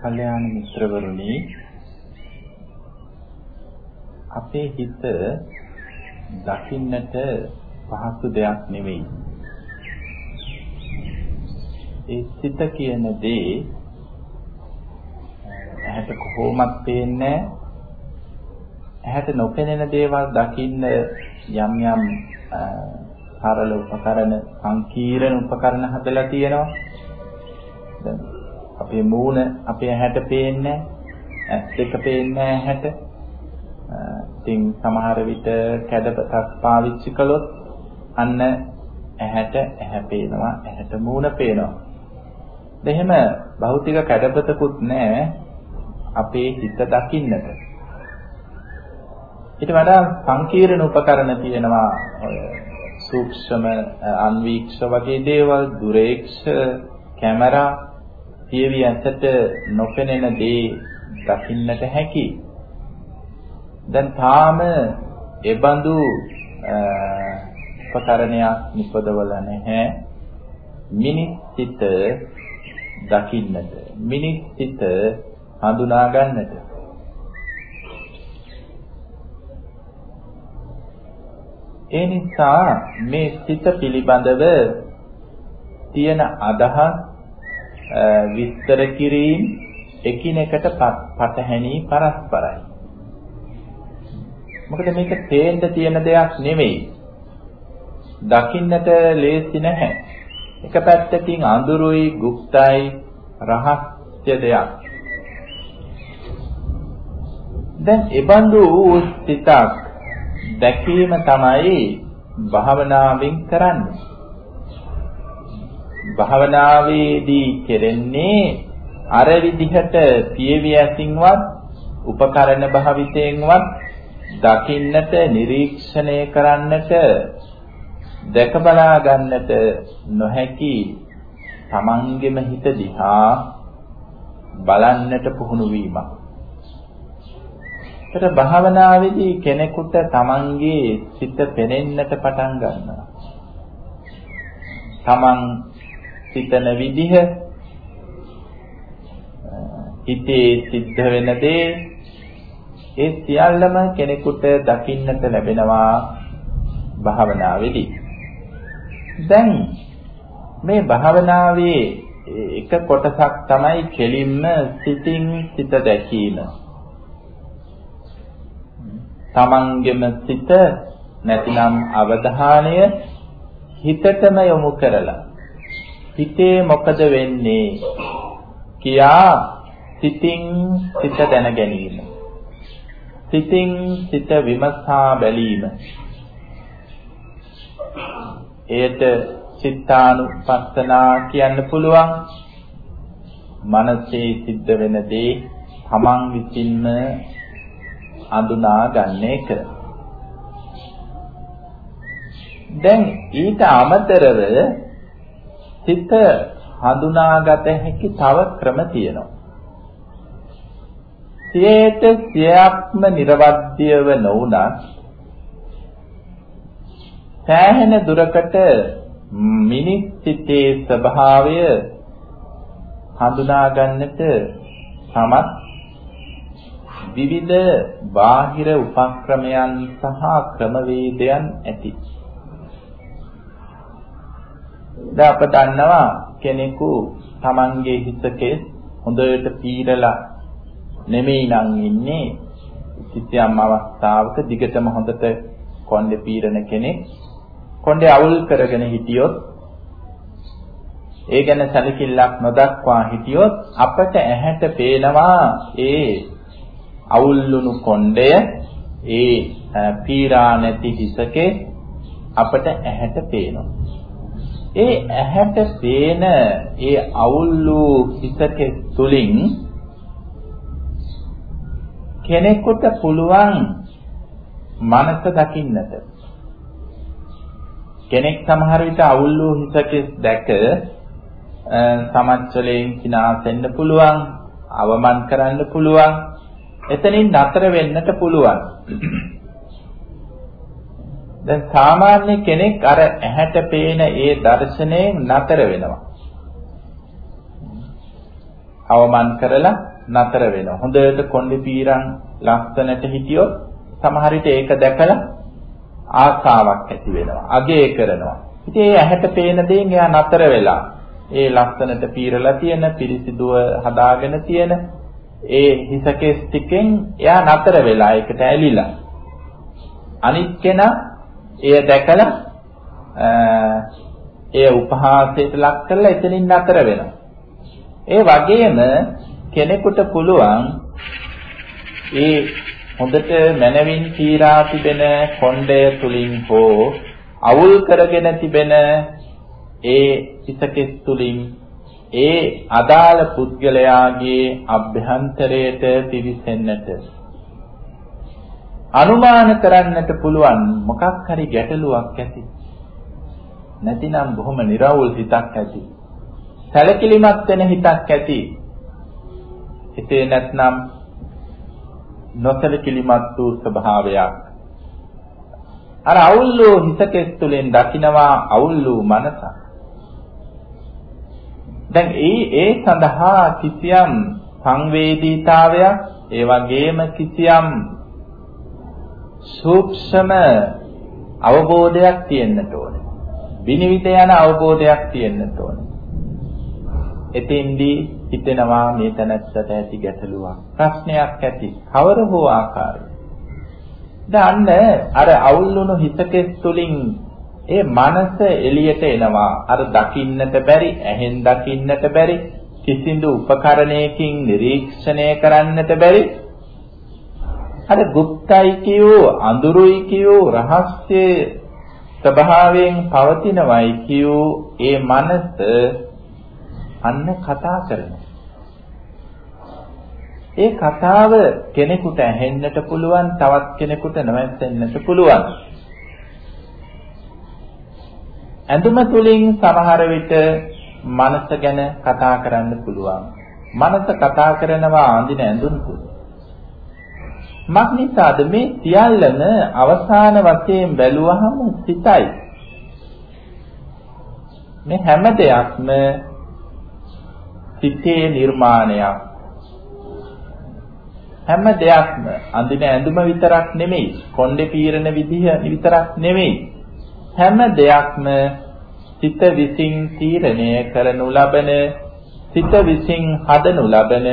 කල්යාණ මිත්‍රවරුනි අපේ හිත දකින්නට පහසු දෙයක් නෙවෙයි. ඒ සිත කියන දේ ඇහැට කොහොමත් පේන්නේ ඇහැට නොපෙනෙන දේවල් දකින්න යම් යම් සරල උපකරණ සංකීර්ණ උපකරණ හදලා තියෙනවා. දැන් අපේ මූණ අපේ ඇහැට පේන්නේ ඇස් දෙක පේන්නේ ඇහැට. ඉතින් සමහර විට කැඩපතක් පාවිච්චි කළොත් අන්න ඇහැට ඇහැ පේනවා ඇහැට මූණ පේනවා. එහෙම භෞතික කැඩපතකුත් නැහැ අපේ හිත දකින්නට. ඊට වඩා සංකීර්ණ උපකරණ තියෙනවා සූක්ෂම අන්වීක්ෂ වගේ දේවල් දුරේක්ෂ කැමරා පියවි ඇසට නොපෙනෙන දේ දකින්නට හැකි. දැන් තාම එබඳු උපකරණයක් නිපදවල නැහැ. මිනිස් සිත දකින්නට මිනිස් සිත හඳුනා ගන්නට ඒ නිසා මේ සිත පිළිබඳව තියෙන අදහස් විස්තර කිරීම එකිනෙකට පතහැනී පරස්පරයි. මොකද මේක තේන්න තියෙන දෙයක් නෙමෙයි. දකින්නට ලේසි නැහැ. එක පැත්තකින් අඳුරුයි, গুপ্তයි, රහස්‍ය දෙයක්. දැන් ඒබඳු සිතක් දැකීම තමයි භාවනාවෙන් කරන්නේ. භාවනාවේදී කෙරෙන්නේ අර විදිහට පියවි ඇසින්වත් උපකරණ භාවිතයෙන්වත් දකින්නට නිරීක්ෂණය කරන්නට දැක බලා ගන්නට නොහැකි තමන්ගෙම හිත දිහා බලන්නට පුහුණු වීමක්. ඒතර භාවනාවේදී කෙනෙකුට තමන්ගේ සිත පෙනෙන්නට පටන් ගන්නවා. තමන් සිතන විදිහ හිතේ සිද්ධ වෙන දේ ඒ සියල්ලම කෙනෙකුට දකින්නට ලැබෙනවා භාවනාවේදී. දැන් මේ භාවනාවේ එක කොටසක් තමයි කෙලින්ම සිතින් සිත දැකීම. තමන්ගෙම සිත නැතිනම් අවධානය හිතටම යොමු කරලා හිතේ මොකද වෙන්නේ? කියා සිතින් සිත දැන ගැනීම සිතින් සිත විමසා බැලීම. එයට චිත්තානුපස්සනා කියන්න පුළුවන්. මනසේ සිද්ධ වෙන දේ තමන් විසින්ම අඳුනා ගන්න එක. දැන් ඊට අමතරව සිත හඳුනාගත හැකි තව ක්‍රම තියෙනවා. සියයට සියයක්ම නිර්වද්‍යව නොවුනත් සෑහෙන දුරකට මිනිස් සිතේ ස්වභාවය හඳුනා ගන්නට සමත් විවිධ බාහිර උපක්‍රමයන් සහ ක්‍රමවේදයන් ඇති. දැන් අප දන්නවා කෙනෙකු Tamange හිතකේ හොඳට පීරලා නෙමෙයි නම් ඉන්නේ කිසියම් අවස්ථාවක දිගටම හොඳට කොණ්ඩේ පීරන කෙනෙක් කොණ්ඩේ අවුල් කරගෙන හිටියොත් ඒ ගැන සැලකිල්ලක් නොදක්වා හිටියොත් අපට ඇහැට පේනවා ඒ අවුල්ලුණු කොණ්ඩය ඒ පීරා නැති හිසකේ අපට ඇහැට පේනවා. ඒ ඇහැට පේන ඒ අවුල් වූ හිතක තුලින් කෙනෙකුට පුළුවන් මනස දකින්නට. කෙනෙක් සමහර විට අවුල් වූ හිතක දැක සමච්චලයෙන් කිනාසෙන්න පුළුවන් අවමන් කරන්න පුළුවන් එතනින් නතර වෙන්නට පුළුවන්. දැන් සාමාන්‍ය කෙනෙක් අර ඇහැට පේන ඒ දර්ශනයෙන් නතර වෙනවා. අවමන් කරලා නතර වෙනවා. හොඳට කොණ්ඩේ පීරන් ලස්සනට හිටියොත් සමහර විට ඒක දැකලා ආසාවක් ඇති වෙනවා. අගය කරනවා. ඉතින් ඒ ඇහැට පේන දේෙන් එයා නතර වෙලා ඒ ලස්සනට පීරලා තියෙන පිරිසිදුව හදාගෙන තියෙන ඒ හිසකෙස් ටිකෙන් එයා නතර වෙලා ඒකට ඇලිලා අනිත් කෙනා එය දැකලා එය උපහාසයට ලක් කරලා එතනින් නතර වෙනවා. ඒ වගේම කෙනෙකුට පුළුවන් ඒ හොඳට මනවින් පීරා තිබෙන කොණ්ඩය තුලින් හෝ අවුල් කරගෙන තිබෙන ඒ හිසකෙස් තුලින් ඒ අදාළ පුද්ගලයාගේ අභ්‍යන්තරයට පිවිසෙන්නට අනුමාන කරන්නට පුළුවන් මොකක් හරි ගැටලුවක් ඇති. නැතිනම් බොහොම निराවුල් හිතක් ඇති. සැලකිලිමත් වෙන හිතක් ඇති. හිතේ නැත්නම් නොසලකිලිමත් වූ ස්වභාවයක්. අර අවුල් වූ හිතකෙස් තුලින් දකිනවා අවුල් වූ මනසක්. දැන් ඒ ඒ සඳහා කිසියම් සංවේදීතාවයක් ඒ වගේම කිසියම් සූක්ෂම අවබෝධයක් තියෙන්නට ඕනේ. විනිවිද යන අවබෝධයක් තියෙන්නට ඕනේ. එතෙන්දී හිතෙනවා මේ තැනැත්තට ඇති ගැටලුවක් ප්‍රශ්නයක් ඇති කවර හෝ ආකාරයක. දාන්න අර අවුල්ුණු හිතකෙස් තුලින් ඒ මනස එළියට එනවා. අර දකින්නට බැරි, ඇහෙන් දකින්නට බැරි, කිසිදු උපකරණයකින් නිරීක්ෂණය කරන්නට බැරි අර গুপ্তයි කියෝ අඳුරුයි කියෝ රහස්‍ය ස්වභාවයෙන් පවතිනවයි කියෝ ඒ මනස අන්න කතා කරනවා. ඒ කතාව කෙනෙකුට ඇහෙන්නට පුළුවන් තවත් කෙනෙකුට නොඇහෙන්නට පුළුවන්. ඇඳුම තුලින් සමහර විට මනස ගැන කතා කරන්න පුළුවන්. මනස කතා කරනවා අඳින ඇඳුම් තුල. මක්නිසාද මේ සියල්ලම අවසාන වශයෙන් බැලුවහම සිතයි. මේ හැම දෙයක්ම සිතේ නිර්මාණයක්. හැම දෙයක්ම අඳින ඇඳුම විතරක් නෙමෙයි, කොණ්ඩේ පීරන විදිහ විතරක් නෙමෙයි. හැම දෙයක්ම සිත විසින් තීරණය කරනු ලබන සිත විසින් හදනු ලබන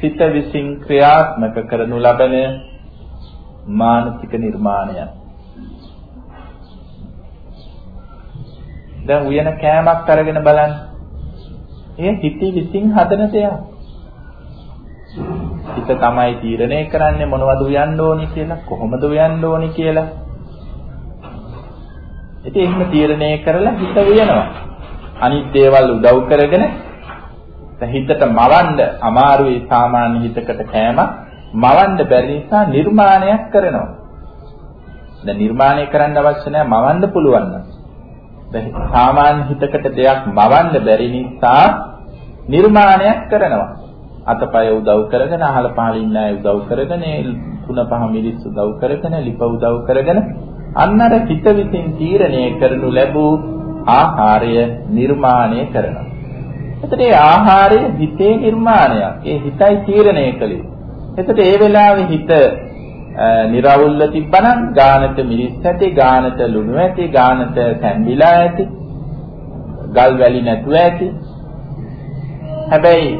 සිත විසින් ක්‍රියාත්මක කරනු ලබන මානසික නිර්මාණයක්. දැන් උයන කෑමක් අරගෙන බලන්න. ඒ හිත විසින් හදන දෙයක්. හිත තමයි තීරණය කරන්නේ මොනවද උයන්න ඕනි කියලා, කොහොමද උයන්න ඕනි කියලා. ඉතින් එහෙම තීරණය කරලා හිත උයනවා. අනිත් දේවල් උදව් කරගෙන හිතට මවන්න අමාරුයි සාමාන්‍ය හිතකට කෑම මවන්න බැරි නිසා නිර්මාණයක් කරනවා. දැන් නිර්මාණය කරන්න අවශ්‍ය නැහැ මවන්න පුළුවන් නම්. දැන් සාමාන්‍ය හිතකට දෙයක් මවන්න බැරි නිසා නිර්මාණයක් කරනවා. අතපය උදව් කරගෙන අහල පහල ඉන්න අය උදව් කරගෙන තුන පහ මිනිස් උදව් කරගෙන ලිප උදව් කරගෙන අන්නර හිත විසින් තීරණය කරනු ලැබූ ආහාරය නිර්මාණය කරනවා. එතකොට ඒ ආහාරය හිතේ නිර්මාණයක්. ඒ හිතයි තීරණය කළේ. එතකොට ඒ වෙලාවේ හිත නිරවුල්ව තිබ්බනම් ගානට මිරිස් ඇති, ගානට ලුණු ඇති, ගානට තැඹිලා ඇති, ගල් වැලි නැතුව ඇති. හැබැයි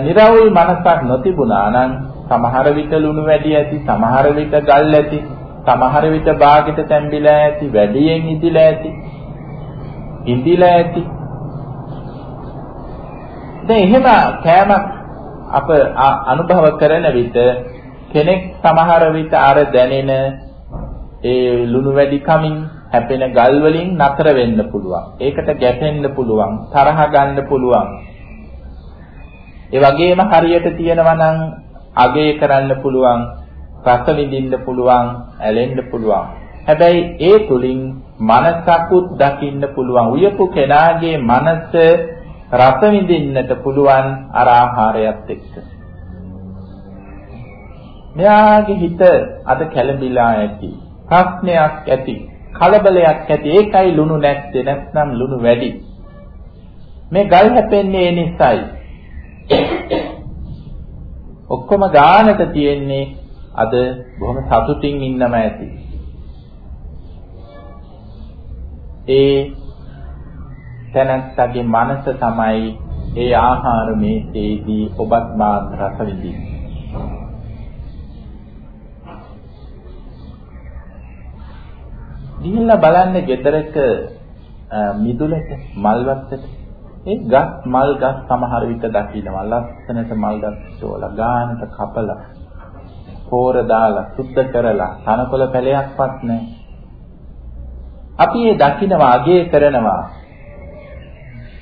නිරවුල් මනසක් නොතිබුණා නම් සමහර විට ලුණු වැඩි ඇති, සමහර විට ගල් ඇති, සමහර විට බාගෙට තැඹිලා ඇති, වැඩියෙන් ඉදිලා ඇති, ඉදිලා ඇති. දැන් එහෙම කෑමක් අප අනුභව කරන විට කෙනෙක් සමහර විට අර දැනෙන ඒ ලුණු වැඩි කමින් හැපෙන ගල් වලින් නතර වෙන්න පුළුවන්. ඒකට ගැටෙන්න පුළුවන්, තරහ ගන්න පුළුවන්. ඒ වගේම හරියට තියෙනවා නම් අගය කරන්න පුළුවන්, රස විඳින්න පුළුවන්, ඇලෙන්න පුළුවන්. හැබැයි ඒ තුලින් මනසකුත් දකින්න පුළුවන්. උයපු කෙනාගේ මනස රස විඳින්නට පුළුවන් අර ආහාරයත් එක්ක. මෙයාගේ හිත අද කැළඹිලා ඇති. ප්‍රශ්නයක් ඇති. කලබලයක් ඇති. ඒකයි ලුණු නැත්තේ නැත්නම් ලුණු වැඩි. මේ ගල් හැපෙන්නේ ඒ නිසායි. ඔක්කොම ගානට තියෙන්නේ අද බොහොම සතුටින් ඉන්නම ඇති. ඒ තැනැත්තගේ මනස තමයි ඒ ආහාර මේසේදී ඔබත් මාත් රස විඳින්නේ. ගිහිල්ලා බලන්න ගෙදරක මිදුලට මල් වත්තට ඒ ගස් මල් ගස් සමහර විට දකින්නවා ලස්සනට මල් ගස් තෝලා ගානට කපලා පෝර දාලා සුද්ධ කරලා තනකොළ පැලයක්වත් නැහැ. අපි ඒ දකින්නවා අගය කරනවා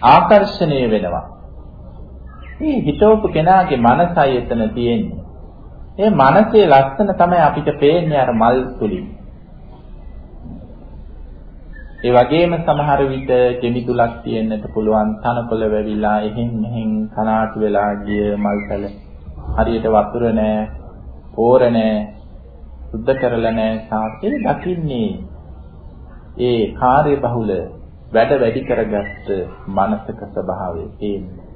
ආකර්ෂණීය වෙනවා. මේ හිතවපු කෙනාගේ මනසයි එතන තියෙන්නේ. ඒ මනසේ ලස්සන තමයි අපිට පේන්නේ අර මල් තුලින්. ඒ වගේම සමහර විට කෙමිදුලක් තියෙන්නට පුළුවන් තනකොළ වැවිලා එහෙන් මෙහෙන් කනාටු වෙලා ගිය මල්පැල හරියට වතුර නැහැ පෝර නැහැ සුද්ධ කරලා නැහැ සාපේ දකින්නේ ඒ කාර්ය බහුල වැඩ වැඩි කරගත්ත මානසික ස්වභාවය තියෙනවා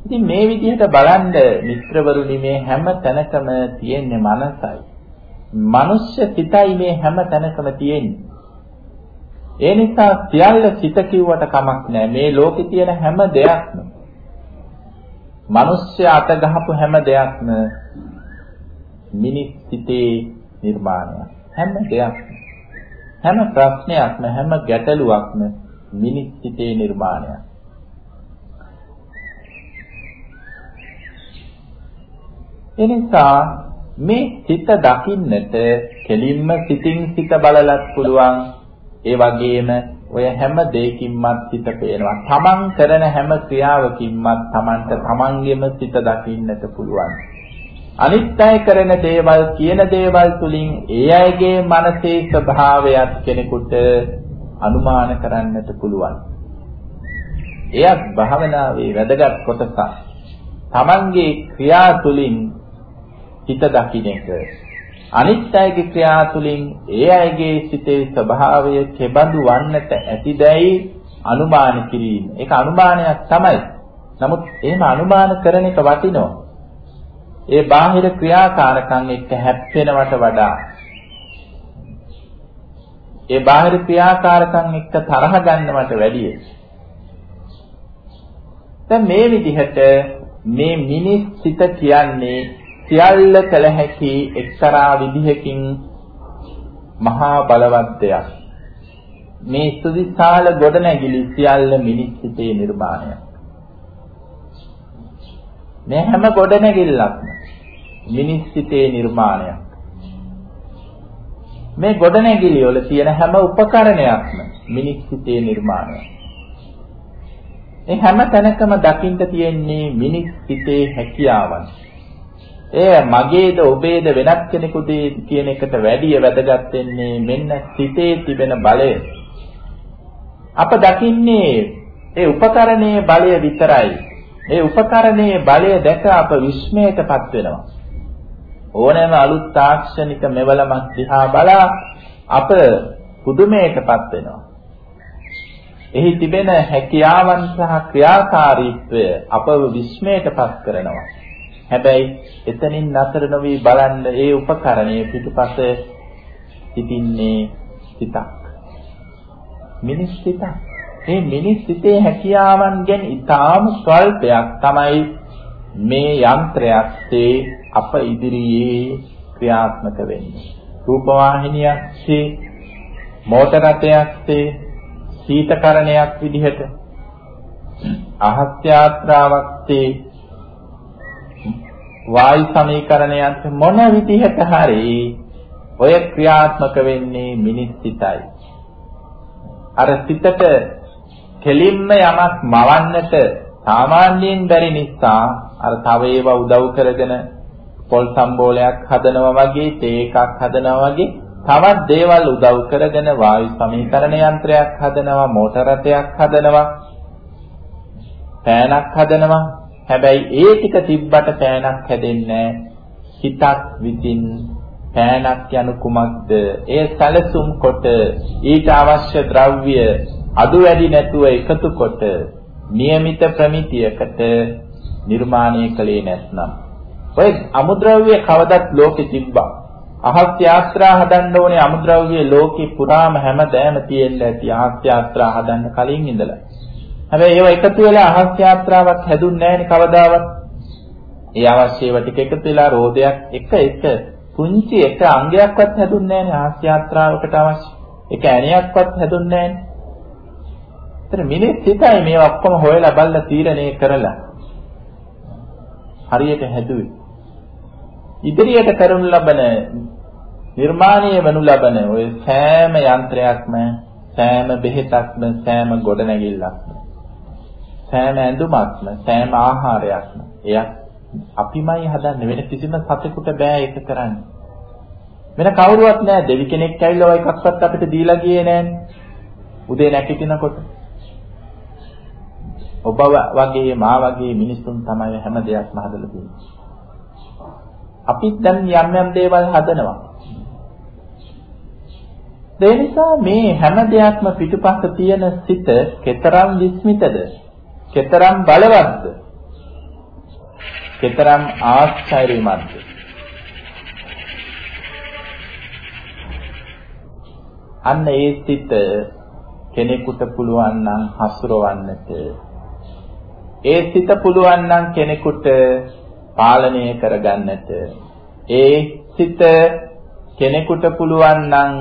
ඉතින් මේ විදිහට බලන්න මිත්‍රවරුනි මේ හැම තැනකම තියෙන්නේ මනසයි. මනුෂ්‍ය සිතයි මේ හැම තැනකම තියෙන්නේ. ඒ නිසා සියල්ල සිත කිව්වට කමක් නැහැ. මේ ලෝකේ තියෙන හැම දෙයක්ම මිනිස්සු අත ගහපු හැම දෙයක්ම මිනිස් සිතේ නිර්මාණයක්. හැම දෙයක්ම හැම ප්‍රශ්නයක්ම හැම ගැටලුවක්ම මිනිස් සිතේ නිර්මාණයක්. එනිසා මේ සිත දකින්නට කෙලින්ම සිතින් සිත බලලත් පුළුවන් ඒ වගේම ඔය හැම දෙයකින්මත් සිත පේනවා. තමන් කරන හැම ක්‍රියාවකින්මත් තමන්ට තමන්ගෙම සිත දකින්නට පුළුවන්. අනිත් අය කරන දේවල් කියන දේවල් තුලින් ඒ අයගේ මනසේ ස්වභාවයත් කෙනෙකුට අනුමාන කරන්නට පුළුවන්. එයත් භාවනාවේ වැදගත් කොටසක්. තමන්ගේ ක්‍රියා තුලින් හිත දකින්න එක අනිත් අයගේ ක්‍රියා තුළින් ඒ අයගේ සිතේ ස්වභාවය කෙබඳු වන්නට ඇතිදැයි අනුමාන කිරීම. ඒක අනුමානයක් තමයි. නමුත් එහෙම අනුමාන කරන එක වටිනවා. ඒ බාහිර ක්‍රියාකාරකම් එක්ක හැප්පෙනවට වඩා ඒ බාහිර ක්‍රියාකාරකම් එක්ක තරහ ගන්නවට වැඩිය. දැන් මේ විදිහට මේ මිනිස් සිත කියන්නේ සියල්ල කළ හැකි එක්තරා විදිහකින් මහා බලවත් දෙයක්. මේ සුවිශාල ගොඩනැගිලි සියල්ල මිනිස් සිතේ නිර්මාණයක්. මේ හැම ගොඩනැගිල්ලක්ම මිනිස් සිතේ නිර්මාණයක්. මේ ගොඩනැගිලි වල තියෙන හැම උපකරණයක්ම මිනිස් සිතේ නිර්මාණයක්. මේ හැම තැනකම දකින්න තියෙන්නේ මිනිස් සිතේ හැකියාවන්. ඒ මගේද ඔබේද වෙනත් කෙනෙකුද කියන එකට වැඩිය වැදගත් වෙන්නේ මෙන්න සිතේ තිබෙන බලය. අප දකින්නේ ඒ උපකරණයේ බලය විතරයි. ඒ උපකරණයේ බලය දැක අප විස්මයටපත් වෙනවා. ඕනෑම අලුත් තාක්ෂණික මෙවලමක් දිහා බලා අප පුදුමයටපත් වෙනවා. එහි තිබෙන හැකියාවන් සහ ක්‍රියාකාරීත්වය අපව විස්මයටපත් කරනවා. හැබැයි එතනින් නතර නොවි බලන්න ඒ උපකරණයේ පිටුපස සිටින්නේ සිතක්. මිනිස් සිතක්. මේ මිනිස් සිතේ හැකියාවන්ගෙන් ඊටාම ස්වල්පයක් තමයි මේ යන්ත්‍රයක්සේ අප ඉදිරියේ ක්‍රියාත්මක වෙන්නේ. රූපවාහිනියක්සේ මෝටර රථයක්සේ සීතකරණයක් විදිහට අහස් යාත්‍රාවක්සේ වායු සමීකරණයන්ට මොන විදිහට හරි ඔය ක්‍රියාත්මක වෙන්නේ මිනිස් සිතයි. අර සිතට කෙලින්ම යමක් මවන්නට සාමාන්‍යයෙන් බැරි නිසා අර තව ඒවා උදව් කරගෙන පොල් සම්බෝලයක් හදනවා වගේ තේ එකක් හදනවා වගේ තවත් දේවල් උදව් කරගෙන වායු සමීකරණ යන්ත්‍රයක් හදනවා මෝටර රථයක් හදනවා පෑනක් හදනවා හැබැයි ඒ ටික තිබ්බට පෑනක් හැදෙන්නේ හිතක් විසින් පෑනක් යනු කුමක්ද? ඒ සැලසුම් කොට ඊට අවශ්‍ය ද්‍රව්‍ය අඩු වැඩි නැතුව එකතු කොට નિયમિત ප්‍රමිතියකට නිර්මාණය කළේ නැත්නම් ඔය අමුද්‍රව්‍ය කවදත් ලෝකෙ තිබ්බා. අහස් යාත්‍රා හදන්න ඕනේ අමුද්‍රව්‍ය ලෝකෙ පුරාම හැමදෑම තියෙන්න ඇති අහස් යාත්‍රා හදන්න කලින් ඉඳලා. හැබැයි ඒව එකතු වෙලා අහස් යාත්‍රාවක් හැදුන්නේ නැහැ කවදාවත්. ඒ අවශ්‍ය ඒවා ටික එකතු වෙලා රෝදයක් එක එක පුංචි එක අංගයක්වත් හැදුන්නේ නැහැ අහස් යාත්‍රාවකට අවශ්‍ය. එක ඇණයක්වත් හැදුන්නේ නැහැ. ඒතර මිනිස් හිතයි මේ ඔක්කොම හොයලා බලලා තීරණය කරලා හරියට හැදුවේ. ඉදිරියට කරනු ලබන නිර්මාණය වනු ලබන ওই සෑම යන්ත්‍රයක්ම සෑම බෙහෙතක්ම සෑම ගොඩනැගිල්ලක්ම සෑම ඇඳුමක්ම සෑම ආහාරයක්ම එයක් අපිමයි හදන්නේ වෙන කිසිම සතෙකුට බෑ ඒක කරන්න. වෙන කවුරුවත් නෑ දෙවි කෙනෙක් ඇවිල්ලා ඔය එකක්වත් අපිට දීලා ගියේ නෑනේ. උදේ නැගිටිනකොට ඔබ වගේ මා වගේ මිනිසුන් තමයි හැම දෙයක්ම හදලා තියෙන්නේ. අපිත් දැන් යම් යම් දේවල් හදනවා. ඒ නිසා මේ හැම දෙයක්ම පිටුපස්ස තියෙන සිත කතරම් විස්මිතද? කතරම් බලවත්ද? කතරම් ආශ්චර්යමත්ද? අන්න ඒ සිත කෙනෙකුට පුළුවන් නම් හසුරවන්නට ඒ සිත පුළුවන් නම් කෙනෙකුට පාලනය කරගන්නට ඒ සිත කෙනෙකුට පුළුවන් නම්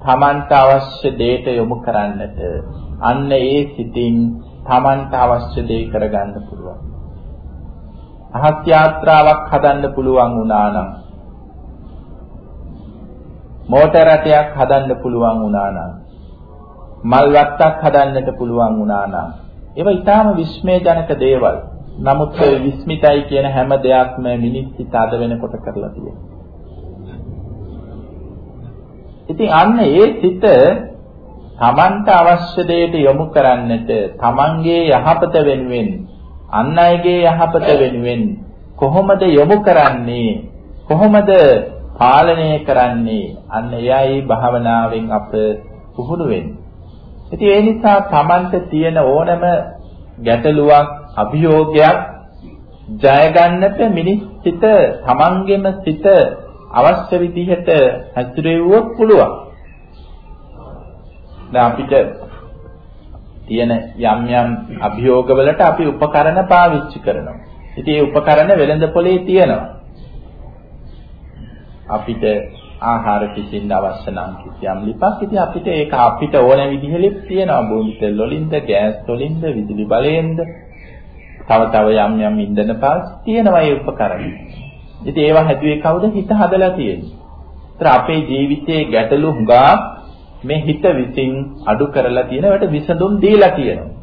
Tamanට අවශ්‍ය දෙයට යොමු කරන්නට අන්න ඒ සිතින් Tamanට අවශ්‍ය දේ කරගන්න පුළුවන්. අහස් යාත්‍රාවක් හදන්න පුළුවන් වුණා නම් මෝටර රථයක් හදන්න පුළුවන් වුණා නම් මල් වත්තක් හදන්නට පුළුවන් වුණා නම් ඒවා ඊටාම විස්මයජනක දේවල්. නමුත් ඒ විස්මිතයි කියන හැම දෙයක්ම මිනිස් හිත අද වෙනකොට කරලා තියෙනවා. ඉතින් අන්න ඒ සිත තමන්ට අවශ්‍ය දෙයට යොමු කරන්නට තමන්ගේ යහපත වෙනුවෙන් අන් අයගේ යහපත වෙනුවෙන් කොහොමද යොමු කරන්නේ කොහොමද පාලනය කරන්නේ අන්න එයයි භාවනාවෙන් අප පුහුණු වෙන්නේ ඉතින් ඒ නිසා Tamanට තියෙන ඕනම ගැටලුවක් අභියෝගයක් ජය ගන්නට මිනිස් සිත Tamanගෙම සිත අවශ්‍ය විදිහට හැසිරෙවුවොත් පුළුවන්. දැන් අපිට තියෙන යම් යම් අභියෝගවලට අපි උපකරණ පාවිච්චි කරනවා. ඉතින් මේ උපකරණ වෙළඳ පොලේ තියෙනවා. අපිට ආහාර කිසින්න අවශ්‍ය නම් කිසියම් ලිපක් ඉතින් අපිට ඒක අපිට ඕන විදිහේ ලිප් තියෙනවා බෝම්බ තෙල් වලින්ද ගෑස් වලින්ද විදුලි බලයෙන්ද තව තව යම් යම් ඉන්ධන පාස් තියෙනවා ඒ උපකරණ. ඉතින් ඒවා හැදුවේ කවුද? හිත හදලා තියෙන්නේ. ඒතර අපේ ජීවිතයේ ගැටලු හුඟා මේ හිත විසින් අඩු කරලා තියෙන ඒවට විසඳුම් දීලා තියෙනවා.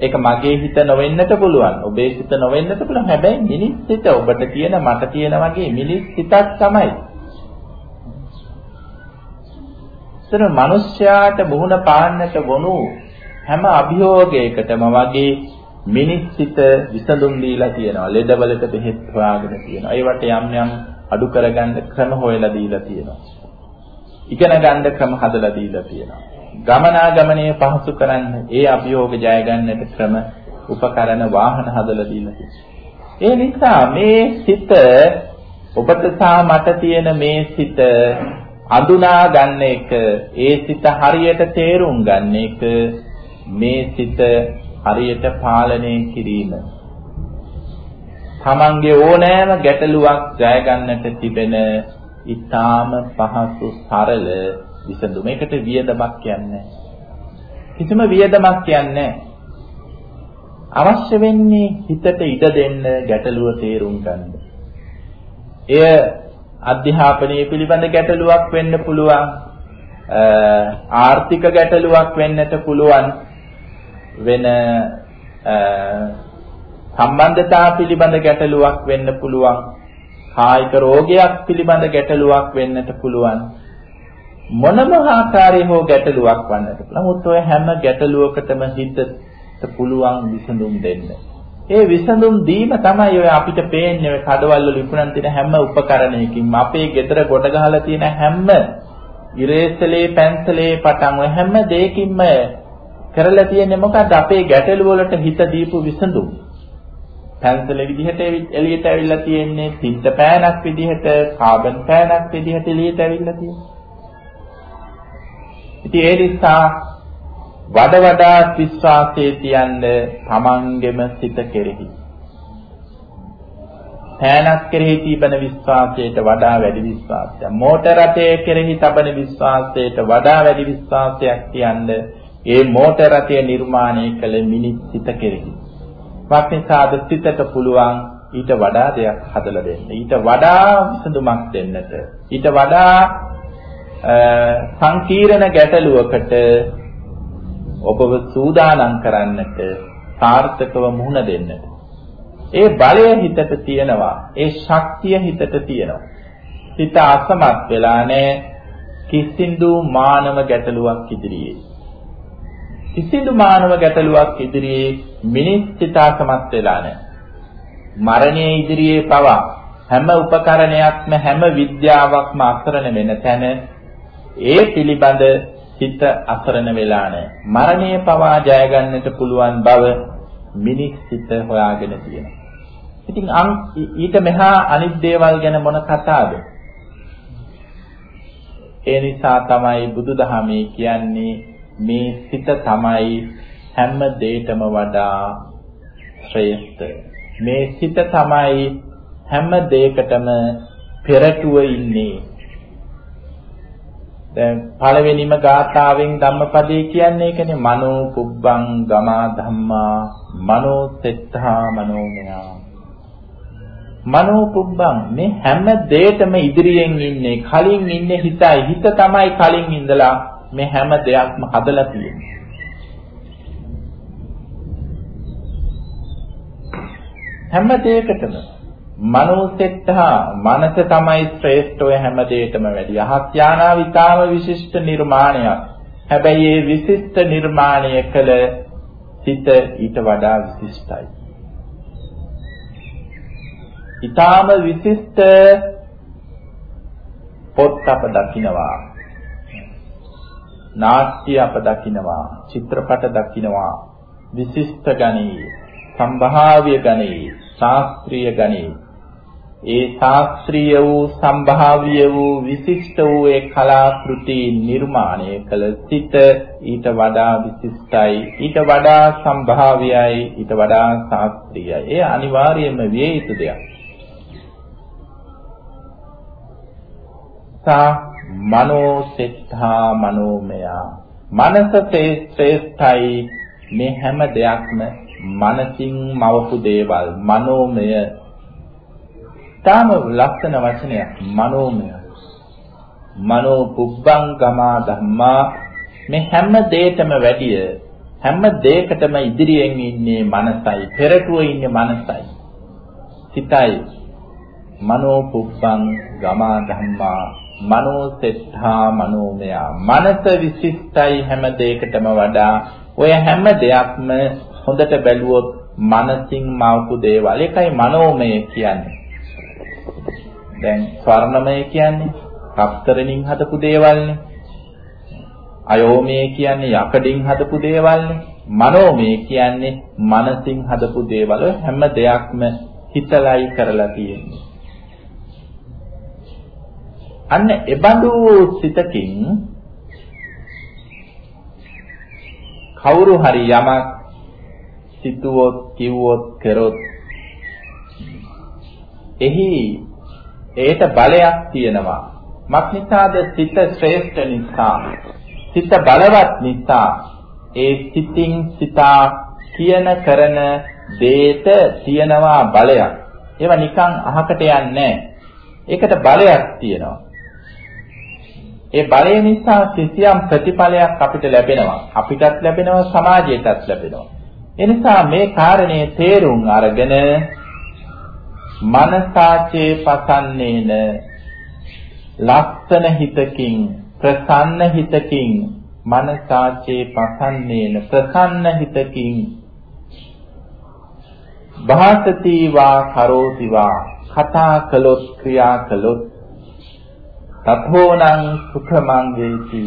ඒක මගේ හිත නොවෙන්නට පුළුවන්. ඔබේ හිත නොවෙන්නට පුළුවන්. හැබැයි මිනිස් හිත ඔබට තියෙන මට තියෙන වගේ මිනිස් හිතක් තමයි. එතන මිනිස්යාට මුහුණ පාන්නට වුණු හැම අභියෝගයකටම වගේ මිනිස්සිත විසඳුම් දීලා තියෙනවා. ලෙඩවලට බෙහෙත් හොයාගෙන තියෙනවා. ඒවට යම් යම් අඩු කරගන්න ක්‍රම හොයලා දීලා තියෙනවා. ඉගෙන ගන්න ක්‍රම හදලා දීලා තියෙනවා. ගමනාගමනය පහසු කරන්න ඒ අභියෝග ජය ගන්නට ක්‍රම උපකරණ වාහන හදලා දීලා තියෙනවා. ඒ නිසා මේ සිත ඔබට සහ මට තියෙන මේ සිත අඳුනා ගන්න එක ඒ සිත හරියට තේරුම් ගන්න එක මේ සිත හරියට පාලනය කිරීම තමන්ගේ ඕනෑම ගැටලුවක් ජය ගන්නට තිබෙන ඊටාම පහසු සරල විසඳුම. ඒකට වියදමක් කියන්නේ කිසිම වියදමක් කියන්නේ අවශ්‍ය වෙන්නේ හිතට ඉඩ දෙන්න ගැටලුව තේරුම් ගන්න. එය අධ්‍යාපනයේ පිළිබඳ ගැටලුවක් වෙන්න පුළුවන් ආර්ථික ගැටලුවක් වෙන්නට පුළුවන් වෙන සම්බන්ධතා පිළිබඳ ගැටලුවක් වෙන්න පුළුවන් කායික රෝගයක් පිළිබඳ ගැටලුවක් වෙන්නට පුළුවන් මොනම ආකාරයේ හෝ ගැටලුවක් වන්නට පුළුවන්. නමුත් ඔය හැම ගැටලුවකටම හිතට පුළුවන් විසඳුම් දෙන්න. ඒ විසඳුම් දීම තමයි ඔය අපිට පේන්නේ ඔය කඩවල වල විකුණන් තියෙන හැම උපකරණයකින්ම. අපේ ගෙදර ගොඩ ගහලා තියෙන හැම ඉරේසලේ පැන්සලේ පටන් ඔය හැම දෙයකින්ම කරලා තියෙන්නේ මොකද්ද? අපේ ගැටලු වලට හිත දීපු විසඳුම්. පැන්සල විදිහට එළියට ඇවිල්ලා තියෙන්නේ තින්ත පෑනක් විදිහට කාබන් පෑනක් විදිහට එළියට ඇවිල්ලා තියෙන්නේ. ඉතින් ඒ නිසා වඩ වඩා විශ්වාසයේ තියන්න තමන්ගෙම සිත කෙරෙහි. පෑනක් කෙරෙහි තිබෙන විශ්වාසයට වඩා වැඩි විශ්වාසයක්. මෝටර රථයේ කෙරෙහි තබන විශ්වාසයට වඩා වැඩි විශ්වාසයක් තියන්න ඒ මෝටර රථය නිර්මාණය කළ මිනිස් සිත කෙරෙහි. වක්නිසාද සිතට පුළුවන් ඊට වඩා දෙයක් හදලා දෙන්න. ඊට වඩා විසඳුමක් දෙන්නට. ඊට වඩා සංකීර්ණ ගැටලුවකට ඔබව සූදානම් කරන්නට සාර්ථකව මුහුණ දෙන්නට. ඒ බලය හිතට තියෙනවා. ඒ ශක්තිය හිතට තියෙනවා. හිත අසමත් වෙලා නැහැ කිසිඳු මානව ගැටලුවක් ඉදිරියේ. කිසිදු මානව ගැටලුවක් ඉදිරියේ මිනිස් සිත අසමත් වෙලා නැහැ. මරණයේ ඉදිරියේ පවා හැම උපකරණයක්ම හැම විද්‍යාවක්ම අසරණ වෙන තැන ඒ පිළිබඳ සිත අසරණ වෙලා නැහැ. මරණය පවා ජය ගන්නට පුළුවන් බව මිනිස් සිත හොයාගෙන තියෙනවා. ඉතින් ඊට මෙහා අනිත් දේවල් ගැන මොන කතාවද? ඒ නිසා තමයි බුදුදහමේ කියන්නේ මේ සිත තමයි හැම දෙයකම වඩා ශ්‍රේෂ්ඨ. මේ සිත තමයි හැම දෙයකටම පෙරටුව ඉන්නේ. දැන් පළවෙනිම ගාථාවෙන් ධම්මපදේ කියන්නේ ඒකනේ මනෝ කුබ්බං ගමා ධම්මා මනෝ සෙත්තා මනෝමයා මනෝ කුබ්බං මේ හැම දෙයකම ඉදිරියෙන් ඉන්නේ කලින් ඉන්නේ හිතයි. හිත තමයි කලින් ඉඳලා මේ හැම දෙයක්ම හදලා තියෙන්නේ. හැම දෙයකටම. මනෝසෙට්ඨා මනස තමයි ශ්‍රේෂ්ඨ හැම දෙයකම වැඩි. අහස් යානා විතාම විශිෂ්ට නිර්මාණයක්. හැබැයි මේ විශිෂ්ට නිර්මාණය කළ සිත ඊට වඩා විශිෂ්ටයි. ඊටාම විශිෂ්ට පොත් අප දකිනවා. නාට්‍ය අප දකිනවා. චිත්‍රපට දකිනවා. විශිෂ්ට ගණී, සම්භාව්‍ය ගණී, ශාස්ත්‍රීය ගණී ඒ ශාස්ත්‍රීය වූ සම්භාව්‍ය වූ විශිෂ්ට වූ ඒ කලාකෘති නිර්මාණය කළ සිට ඊට වඩා විශිෂ්ටයි ඊට වඩා සම්භාව්‍යයි ඊට වඩා ශාස්ත්‍රීයයි. ඒ අනිවාර්යයෙන්ම විය යුතු දෙයක්. සා මනෝ සෙත්තා මනෝමය. මනස ශ්‍රේෂ්ඨයි. මේ හැම දෙයක්ම මනසින් මවපු දේවල්. මනෝමය තාම ලක්ෂණ වචනයක්. මනෝමය. මනෝ පුබ්බං ගමා ධම්මා. මේ හැම දෙයකම වැඩිය හැම දෙයකටම ඉදිරියෙන් ඉන්නේ මනසයි. පෙරටුව ඉන්නේ මනසයි. සිතයි. මනෝ පුබ්බං ගමා ධම්මා. මනෝ සෙත්තා මනෝමය. මනස විශිෂ්ටයි හැම දෙයකටම වඩා. ඔය හැම දෙයක්ම හොඳට බැලුවොත් මනසින් මවපු දේවල්. ඒකයි මනෝමය කියන්නේ. දැන් ස්වර්ණමය කියන්නේ රත්තරණින් හදපු දේවල්නේ. අයෝමය කියන්නේ යකඩින් හදපු දේවල්නේ. මනෝමය කියන්නේ මනසින් හදපු දේවල් හැම දෙයක්ම හිතලයි කරලා තියෙන්නේ. අන්න එබඳු සිතකින් කවුරු හරි යමක් සිතුවොත් කිව්වොත් කරොත් එහි ඒට බලයක් තියෙනවා. මක් නිසාද සිත ශ්‍රේෂ්ඨ නිසා. සිත බලවත් නිසා ඒ සිතින් සිතා කියන කරන දේට තියෙනවා බලයක්. ඒවා නිකන් අහකට යන්නේ ඒකට බලයක් තියෙනවා. ඒ බලය නිසා කිසියම් ප්‍රතිඵලයක් අපිට ලැබෙනවා. අපිටත් ලැබෙනවා සමාජයටත් ලැබෙනවා. එනිසා මේ කාරණේ තේරුම් අරගෙන මනසාචේ පසන්නේන ලස්සන හිතකින් ප්‍රසන්න හිතකින් මනසාචේ පසන්නේන ප්‍රසන්න හිතකින්. භාසති වා කරෝති වා කතා කළොත් ක්‍රියා කළොත් තතෝනං සුඛමං වේති.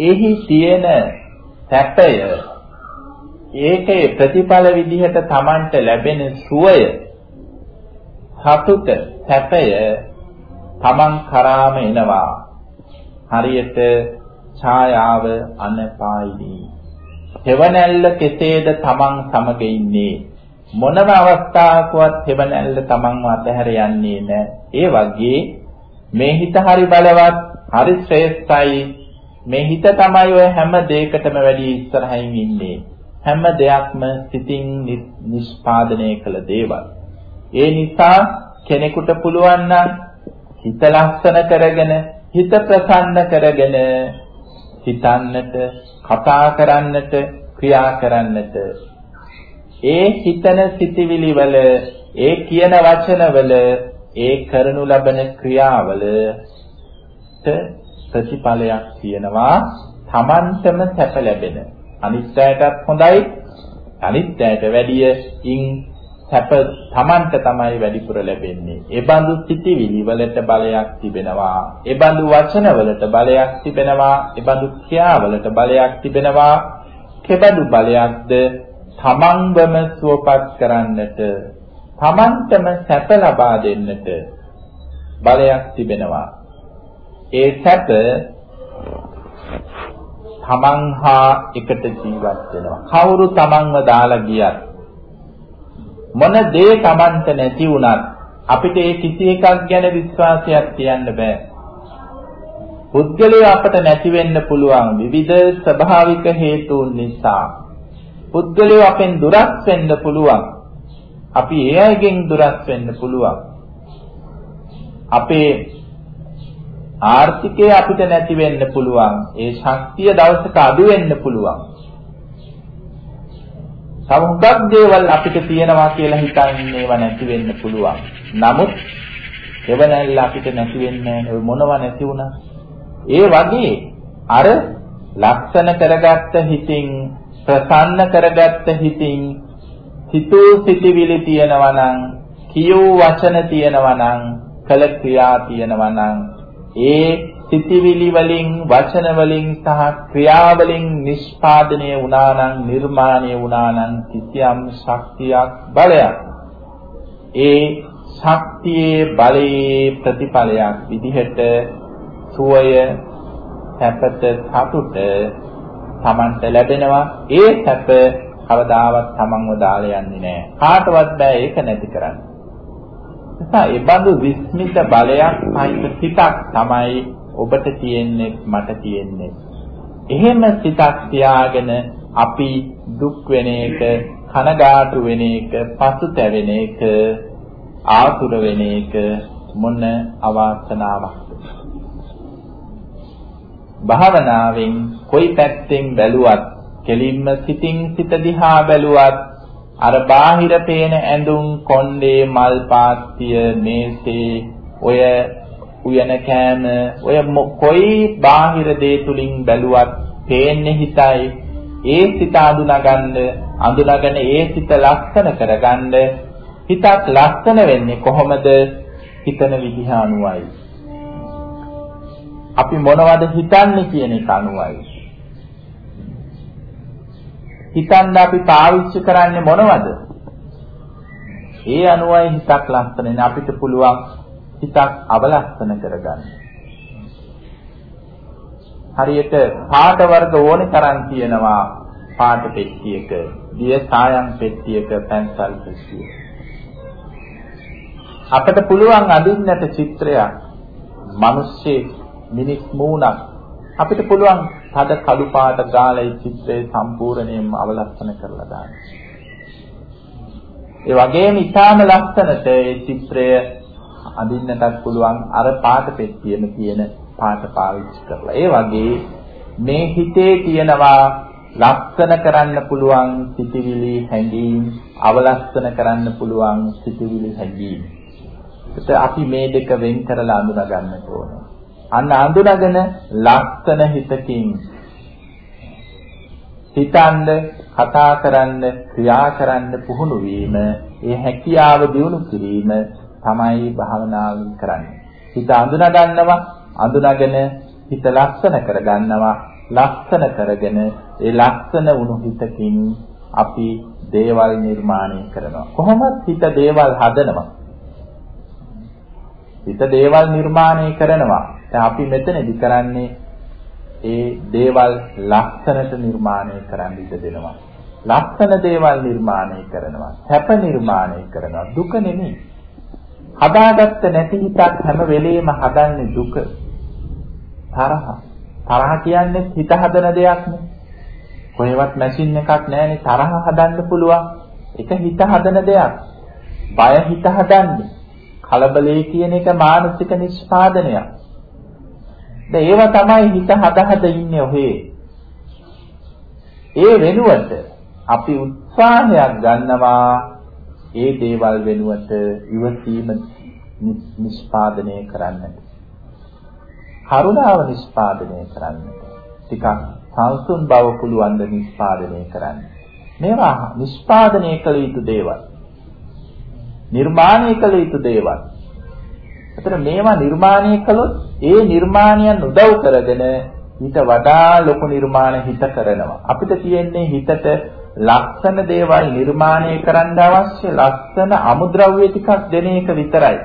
එහි තියෙන සැපය ඒකේ ප්‍රතිඵල විදිහට Tamanට ලැබෙන සුවය සතුට සැපය Taman කරාම එනවා. හරියට ඡායාව අනපායිදී. හෙවණැල්ල කෙසේද Taman සමග ඉන්නේ? මොනම අවස්ථාවකවත් හෙවණැල්ල Tamanව අතහැර යන්නේ නැහැ. ඒ වගේ මේ හිත හරි බලවත් හරි ශ්‍රේෂ්ඨයි. මේ හිත තමයි ඔය හැම දෙයකටම වැඩි ඉස්සරහින් ඉන්නේ. හැම දෙයක්ම සිතින් නිෂ්පාදනය කළ දේවල්. ඒ නිසා කෙනෙකුට පුළුවන් නම් හිත ලස්සන කරගෙන හිත ප්‍රසන්න කරගෙන හිතන්නට, කතා කරන්නට, ක්‍රියා කරන්නට ඒ හිතන සිතිවිලි වල ඒ කියන වචන වල ඒ කරනු ලබන ක්‍රියාවලට ප්‍රතිඵලයක් තියෙනවා Tamanටම සැප ලැබෙන අනිත් අයටත් හොඳයි අනිත් අයට වැඩිය ඉන් සැප Tamanට තමයි වැඩිපුර ලැබෙන්නේ. ඒ බඳු සිටිවිලි වලට බලයක් තිබෙනවා. ඒ බඳු වචන වලට බලයක් තිබෙනවා. ඒ බඳු ක්‍රියාවලට බලයක් තිබෙනවා. කෙබඳු බලයක්ද තමන්වම සුවපත් කරන්නට තමන්ටම සැප ලබා දෙන්නට බලයක් තිබෙනවා. ඒ සැප තමන් හා එකට ජීවත් වෙනවා. කවුරු තමන්ව දාලා ගියත් මොන දේ තමන්ට නැති වුණත් අපිට ඒ කිසි එකක් ගැන විශ්වාසයක් තියන්න බෑ. පුද්ගලයා අපට නැති වෙන්න පුළුවන් විවිධ ස්වභාවික හේතුන් නිසා. පුද්ගලයා අපෙන් දුරස් වෙන්න පුළුවන්. අපි ඒ අයගෙන් දුරස් වෙන්න පුළුවන්. අපේ ආර්ථිකය අපිට නැති වෙන්න පුළුවන්. ඒ ශක්තිය දවසක අඩු වෙන්න පුළුවන්. සමුග්ගක් දේවල් අපිට තියෙනවා කියලා හිතන්නේ ඒවා නැති වෙන්න පුළුවන්. නමුත් එවනැල්ල අපිට නැති වෙන්නේ නැහැ. මොනව නැති වුණා. ඒ වගේ අර ලක්ෂණ කරගත්ත හිතින් ප්‍රසන්න කරගත්ත හිතින් හිතූ සිටිවිලි තියෙනවා නම් කියූ වචන තියෙනවා නම් කළ ක්‍රියා තියෙනවා නම් ඒ සිතිවිලි වලින් වචන වලින් සහ ක්‍රියා වලින් නිෂ්පාදනය වුණා නම් නිර්මාණය වුණා නම් කිසියම් ශක්තියක් බලයක්. ඒ ශක්තියේ බලයේ ප්‍රතිඵලයක් විදිහට සුවය සැපත සතුට Tamanට ලැබෙනවා. ඒ සැප කවදාවත් Tamanව දාලා යන්නේ නැහැ කාටවත් බෑ ඒක නැති කරන්න. නිසා ඒ බඳු විස්මිත බලයක් සහිත සිතක් තමයි ඔබට තියෙන්නේ මට තියෙන්නේ. එහෙම සිතක් තියාගෙන අපි දුක් වෙන එක, කනගාටු වෙන එක, පසුතැවෙන එක, ආතුර වෙන එක මොන අවාසනාවක්ද? භාවනාවෙන් කොයි පැත්තෙන් බැලුවත්, කෙලින්ම සිතින් සිත දිහා බැලුවත් අර බාහිර පේන ඇඳුම් කොණ්ඩේ මල් පාත්තිය මේසේ ඔය උයන කෑම ඔය කොයි බාහිර දේ තුලින් බැලුවත් පේන්නේ හිතයි. ඒ සිත අඳුනගන්න අඳුනගෙන ඒ සිත ලක්ෂණ කරගන්න හිතත් ලක්ෂණ වෙන්නේ කොහොමද? හිතන විදිහ අනුවයි. අපි මොනවද හිතන්නේ කියන එක අනුවයි. හිතන්න අපි පාවිච්චි කරන්නේ මොනවද? ඒ අනුවයි හිතක් ලස්සන අපිට පුළුවන් හිතක් අවලස්සන කරගන්න. හරියට පාට වර්ග ඕනේ තරම් තියෙනවා පාට පෙට්ටියක, දිය සායම් පෙට්ටියක, පැන්සල් පෙට්ටියක. අපිට පුළුවන් අඳින්නට චිත්‍රයක්, මිනිස්සේ මිනිස් මූණක් අපිට පුළුවන් තද කළු පාට ගාලා ඒ චිත්‍රය සම්පූර්ණයෙන්ම අවලස්සන කරලා දාන්න. ඒ වගේම ඊටාම ලස්සනට ඒ චිත්‍රය අඳින්නටත් පුළුවන් අර පාට පෙට්ටියෙම තියෙන පාට පාවිච්චි කරලා. ඒ වගේ මේ හිතේ තියෙනවා ලස්සන කරන්න පුළුවන් සිතිවිලි හැඟීම් අවලස්සන කරන්න පුළුවන් සිතිවිලි හැඟීම්. ඒත් අපි මේ දෙක වෙන් කරලා අඳුනා ගන්නට ඕනේ. අන්න අඳුනගෙන ලස්සන හිතකින් හිතන්න කතා කරන්න ක්‍රියා කරන්න පුහුණු වීම ඒ හැකියාව දියුණු කිරීම තමයි භාවනාවෙන් කරන්නේ. හිත අඳුනා ගන්නවා අඳුනාගෙන හිත ලස්සන කර ගන්නවා ලස්සන කරගෙන ඒ ලස්සන වුණු හිතකින් අපි දේවල් නිර්මාණය කරනවා. කොහොමද හිත දේවල් හදනවා? හිත දේවල් නිර්මාණය කරනවා. දැන් අපි මෙතනදි කරන්නේ ඒ දේවල් ලක්ෂණට නිර්මාණය කරන්න ඉඩ දෙනවා. ලක්ෂණ දේවල් නිර්මාණය කරනවා. සැප නිර්මාණය කරනවා. දුක නෙමෙයි. හදාගත්ත නැති හිතක් හැම වෙලෙම හදන්නේ දුක. තරහ. තරහ කියන්නේ හිත හදන දෙයක් නේ. කොහෙවත් මැෂින් එකක් නැහැනේ තරහ හදන්න පුළුවන්. ඒක හිත හදන දෙයක්. බය හිත හදන්නේ. කලබලේ කියන එක මානසික නිෂ්පාදනයක්. දැන් ඒව තමයි හිත හද හද ඉන්නේ ඔහේ. ඒ වෙනුවට අපි උත්සාහයක් ගන්නවා ඒ දේවල් වෙනුවට ඉවසීම නිෂ්පාදනය කරන්නට. කරුණාව නිෂ්පාදනය කරන්නට. ටිකක් සංසුන් බව පුළුවන් ද නිෂ්පාදනය කරන්න. මේවා නිෂ්පාදනය කළ යුතු දේවල්. නිර්මාණය කළ යුතු දේවල්. එතන මේවා නිර්මාණය කළොත් ඒ නිර්මාණයන් උදව් කරගෙන ඊට වඩා ලොකු නිර්මාණ හිත කරනවා. අපිට තියෙන්නේ හිතට ලක්ෂණ දේවල් නිර්මාණය කරන්න අවශ්‍ය ලක්ෂණ අමුද්‍රව්‍ය ටිකක් දෙන එක විතරයි.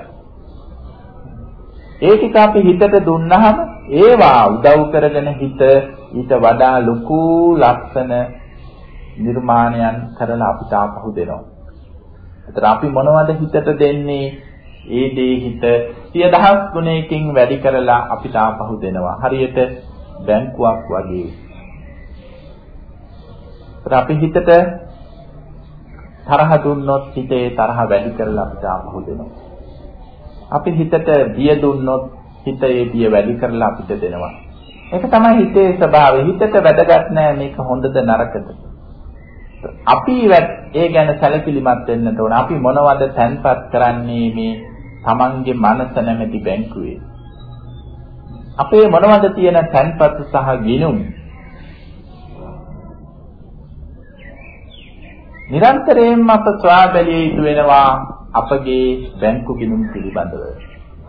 ඒ ටික අපි හිතට දුන්නාම ඒවා උදව් කරගෙන හිත ඊට වඩා ලොකු ලක්ෂණ නිර්මාණයන් කරලා අපිට ආපහු දෙනවා. ඒතර අපි මොනවද හිතට දෙන්නේ? ඒ දේ හිත සිය දහස් ගුණයකින් වැඩි කරලා අපිට ආපහු දෙනවා. හරියට බැංකුවක් වගේ. ඒතර අපි හිතට තරහ දුන්නොත් හිතේ තරහ වැඩි කරලා අපිට ආපහු දෙනවා. අපි හිතට බිය දුන්නොත් හිත ඒ බිය වැඩි කරලා අපිට දෙනවා. ඒක තමයි හිතේ ස්වභාවය. හිතට වැදගත් නෑ මේක හොඳද නරකද. අපි ඒ ගැන සැලකිලිමත් වෙන්නට ඕන. අපි මොනවද තැන්පත් කරන්නේ මේ Tamange මනස නැමැති බැංකුවේ. අපේ මොනවද තියෙන තැන්පත් සහ ගිණුම් නිරන්තරයෙන්ම අප සොයා බැලිය යුතු වෙනවා අපගේ බැංකු ගිණුම් පිළිබඳව.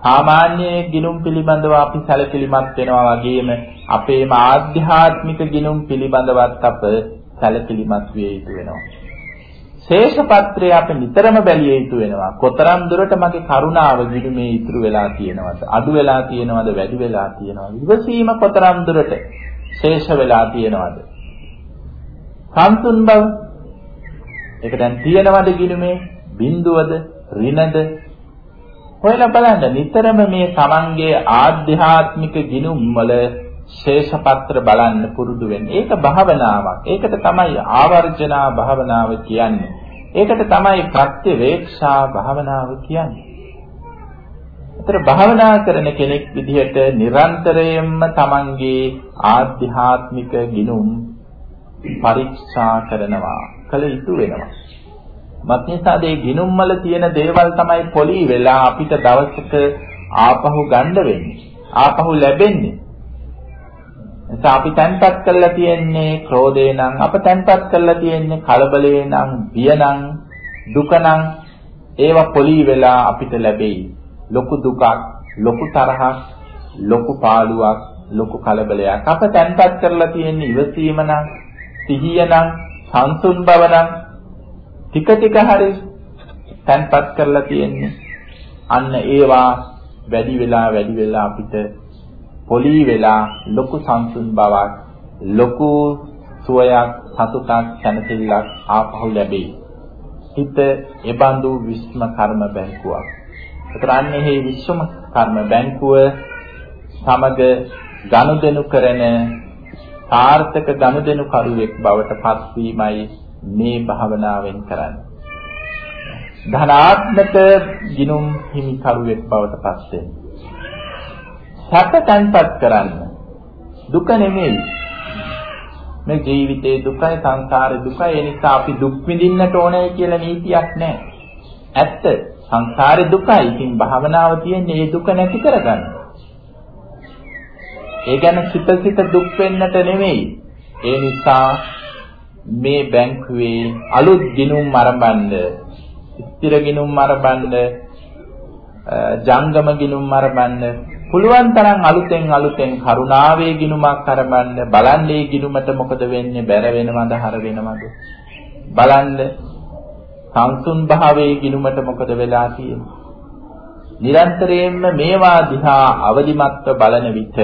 සාමාන්‍ය ගිණුම් පිළිබඳව අපි සැලකිලිමත් වෙනවා වගේම අපේම ආධ්‍යාත්මික ගිණුම් පිළිබඳවත් අප සැලකිලිමත් විය යුතු වෙනවා. ශේෂපත්‍රය අපි නිතරම බැලිය යුතු වෙනවා. කොතරම් දුරට මගේ කරුණාව ගිණුමේ ඉතුරු වෙලා තියෙනවද? අඩු වෙලා තියෙනවද? වැඩි වෙලා තියෙනවද? ඉවසීම කොතරම් දුරට ශේෂ වෙලා තියෙනවද? සම්තුන් බව ඒක දැන් තියෙනවද ගිණුමේ? බිඳුවද? ඍණද? හොයලා බලන්න නිතරම මේ Tamange ආධ්‍යාත්මික ගිණුම් වල ශේෂපත්‍ර බලන්න පුරුදු වෙන්න. ඒක භාවනාවක්. ඒකට තමයි ආවර්ජනා භාවනාව කියන්නේ. ඒකට තමයි ප්‍රත්‍යවේක්ෂා භාවනාව කියන්නේ. ඒතර භාවනා කරන කෙනෙක් විදිහට නිරන්තරයෙන්ම Tamange ආධ්‍යාත්මික ගිණුම් පරීක්ෂා කරනවා. කළ යුතු වෙනවා. මත්නිසාද මේ ගිනුම් වල තියෙන දේවල් තමයි පොලි වෙලා අපිට දවසක ආපහු ගන්න වෙන්නේ. ආපහු ලැබෙන්නේ. එතකොට අපි තැන්පත් කරලා තියෙන්නේ ක්‍රෝධේ නම් අප තැන්පත් කරලා තියෙන්නේ කලබලේ නම් බිය නම් දුක නම් ඒවා පොලි වෙලා අපිට ලැබෙයි. ලොකු දුකක්, ලොකු තරහක්, ලොකු පාළුවක්, ලොකු කලබලයක්. අප තැන්පත් කරලා තියෙන්නේ ඉවසීම නම්, සිහිය නම්, සංසුන් බව නම් ටික ටික හරි තැන්පත් කරලා තියෙන්නේ. අන්න ඒවා වැඩි වෙලා වැඩි වෙලා අපිට පොලි වෙලා ලොකු සංසුන් බවක් ලොකු සුවයක් සතුටක් සැනසෙල්ලක් ආපහු ලැබෙයි. හිත එබඳු විශ්ම කර්ම බැංකුවක්. ඒතර අන්නේ මේ විශ්ම කර්ම බැංකුව සමග ගනුදෙනු කරන සාර්ථක ගනුදෙනු කරුවෙක් බවට පත්වීමයි මේ භාවනාවෙන් කරන්නේ. ධනාත්මක ගිනුම් හිමිකරුවෙක් බවට පත් වෙන්න. සැප තන්පත් කරන්න. දුක නෙමෙයි. මේ ජීවිතේ දුකයි සංසාරේ දුකයි ඒ නිසා අපි දුක් විඳින්නට ඕනේ කියලා නීතියක් නැහැ. ඇත්ත සංසාරේ දුකයි. ඉතින් භාවනාව තියෙන්නේ ඒ දුක නැති කරගන්න. ඒ ගැන සිත සිත දුක් වෙන්නට නෙමෙයි. ඒ නිසා මේ බැංකුවේ අලුත් ගිණුම් ආරම්භන්න ස්ථිර ගිණුම් ආරම්භන්න ජංගම ගිණුම් ආරම්භන්න පුළුවන් තරම් අලුතෙන් අලුතෙන් කරුණාවේ ගිණුමක් ආරම්භන්න බලන්නේ ගිණුමට මොකද වෙන්නේ බැර වෙනවද හර වෙනවද බලන්න සංසුන් භාවයේ ගිනුමට මොකද වෙලා තියෙන්නේ? නිරන්තරයෙන්ම මේවා දිහා අවදිමත්ව බලන විට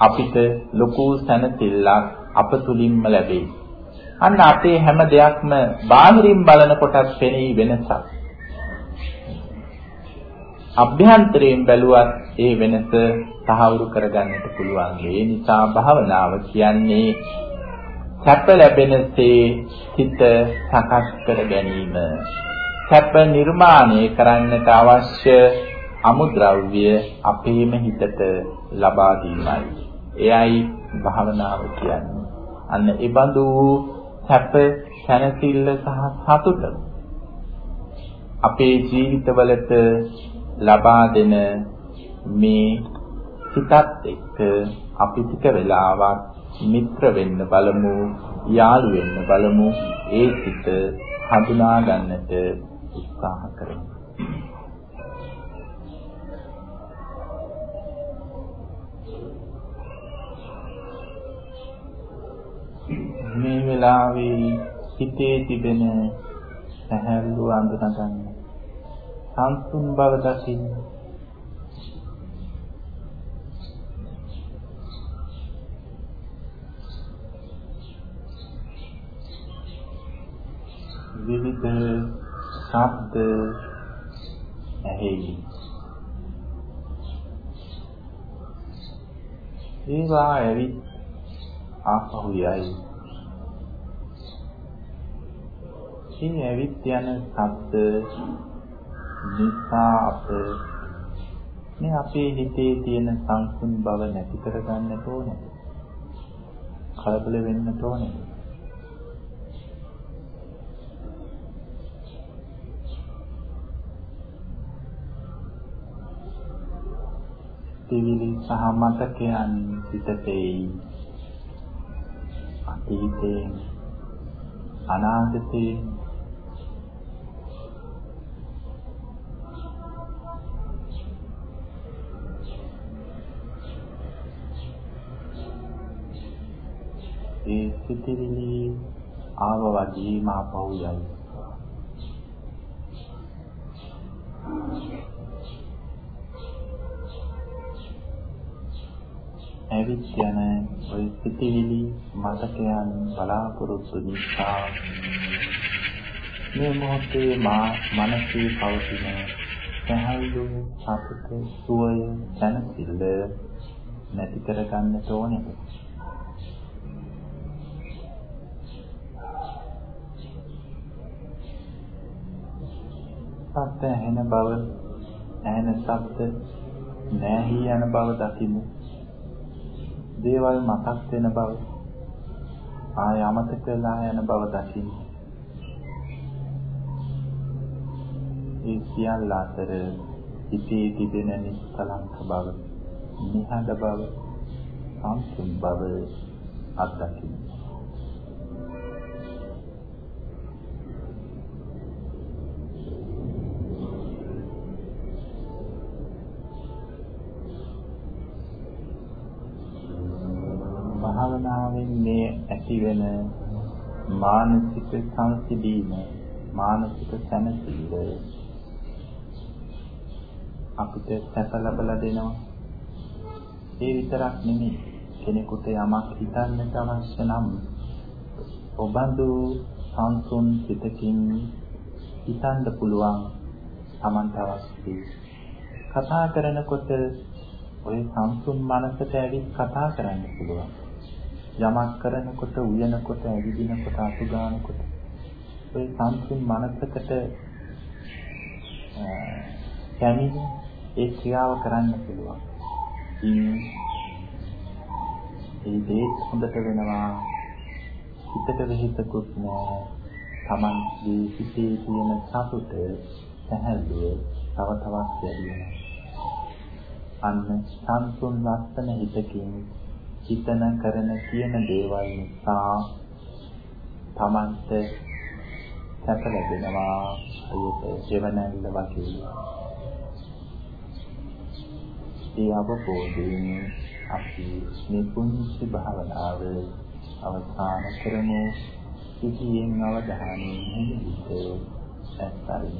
අපිට ලොකු සැනසෙල්ලක් අප තුලින්ම ලැබේ. අන්න අපේ හැම දෙයක්ම බාහිරින් බලන කොටත් පෙනී වෙනසක්. අභ්‍යන්තරයෙන් බැලුවත් ඒ වෙනස තහවුරු කරගන්නට පුළුවන්. ඒ නිසා භාවනාව කියන්නේ සැප ලැබෙනසේ හිත සකස් කර ගැනීම. සැප නිර්මාණය කරන්නට අවශ්‍ය අමුද්‍රව්‍ය අපේම හිතට ලබා දීමයි. එයයි භාවනාව කියන්නේ. අන්න ඒ බඳු සැප, සැනසෙල්ල සහ සතුට අපේ ජීවිතවලට ලබා දෙන මේ සිතත් එක්ක අපි ටික වෙලාවක් මිත්‍ර වෙන්න බලමු යාළු වෙන්න බලමු. ඒ සිත හඳුනා ගන්නට උත්සාහ කරමු. මේ වෙලාවේ හිතේ තිබෙන සැහැල්ලුව අඳුනගන්න සංසුන් බව දකින්න. විවිධ ශබ්ද ඇහෙයි. ඒවා ඇවිත් ආපහු යයි මේ ඇවිත් යන ශබ්ද නිසා අප මේ අපේ හිතේ තියෙන සංසුන් බව නැති කරගන්න ඕනේ. කලබල වෙන්න ඕනේ. තිවිලි සහ මතකයන් සිතතේ අතීතේ අනාගතේ සිතිවිලි ආව වගේම ආපහු යයි. ඇවිත් යන ওই සිතිවිලි මතකයන් බලාපොරොත්තු නිසා මේ මොහොතේ මා මනසේ පවතින සහල්ු සතුට සුවය දැනසිල්ල නැති කරගන්න ඕනේ. ශබ්ද ඇහෙන බව ඇහෙන ශබ්ද නැහී යන බව දකිමු. දේවල් මතක් වෙන බව ආය අමතක වෙලා යන බව දකිමු. ඒ සියල්ල අතර හිතේ තිබෙන නිස්කලංක බව, නිහඬ බව, සම්පූර්ණ බව අත්දකිමු. ඇතිවෙන මානසික සංසිඳීම මානසික සැනසීම අපිට සැප ලබලා දෙනවා. ඒ විතරක් නෙමෙයි කෙනෙකුට යමක් හිතන්නට අවශ්‍ය නම් ඔබඳු සංසුන් සිතකින් හිතන්න පුළුවන් Tamanට අවශ්‍ය. කතා කරනකොට ඔය සංසුන් මනසට ඇවිත් කතා කරන්න පුළුවන්. යමක් කරනකොට උයනකොට ඇවිදිනකොට අතු ගන්නකොට ඔය සංසුන් මනසකට කැමිනි ඒ ක්‍රියාව කරන්න පුළුවන්. ඉතින් ඒ දේ හොඳට වෙනවා හිතට වෙහිසකුත් නෑ. Tamanගේ හිතේ තියෙන සතුට සැහැල්ලුව තව තවත් වැඩි වෙනවා. අන්න සංසුන් ලස්සන හිතකින් හිතන කරන කියන දේවල් නිසා තමන්ට සැප ලැබෙනවා. ඒක ජීවනැල්ල වගේ. ඒ අවබෝධයෙන් අපි මේ පුංචි භාවනාව අවසාන කරමු. සිහියෙන් අවධානයෙන් හිතේ ඇත්තරින්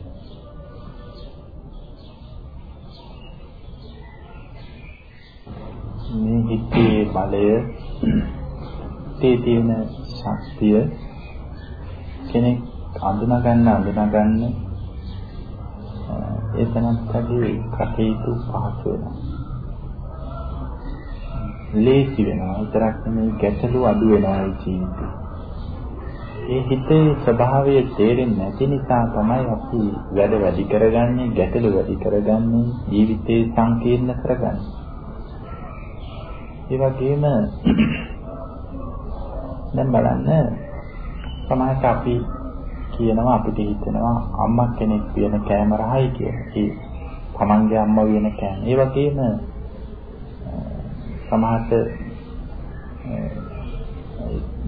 මේ හිතේ බලය තේ තියෙන ශක්තිය කෙනෙක් අඳුනා ගන්න අඳුනා ගන්න ඒ තනත්තගේ කටයුතු පහසු වෙනවා. ලේසි වෙනවා. විතරක් නෙමෙයි ගැටලු අඩු වෙනවා ඒ ජීවිතේ. ඒ හිතේ ස්වභාවය තේරෙන්නේ නැති නිසා තමයි අපි වැඩ වැඩි කරගන්නේ, ගැටලු වැඩි කරගන්නේ, ජීවිතේ සංකීර්ණ කරගන්නේ. ඒ වගේම දැන් බලන්න සමහරට අපි කියනවා අපිට හිතෙනවා අම්මා කෙනෙක් වෙන කෑම රහයි කියලා. ඒ තමන්ගේ අම්මා වෙන කෑම. ඒ වගේම සමහරට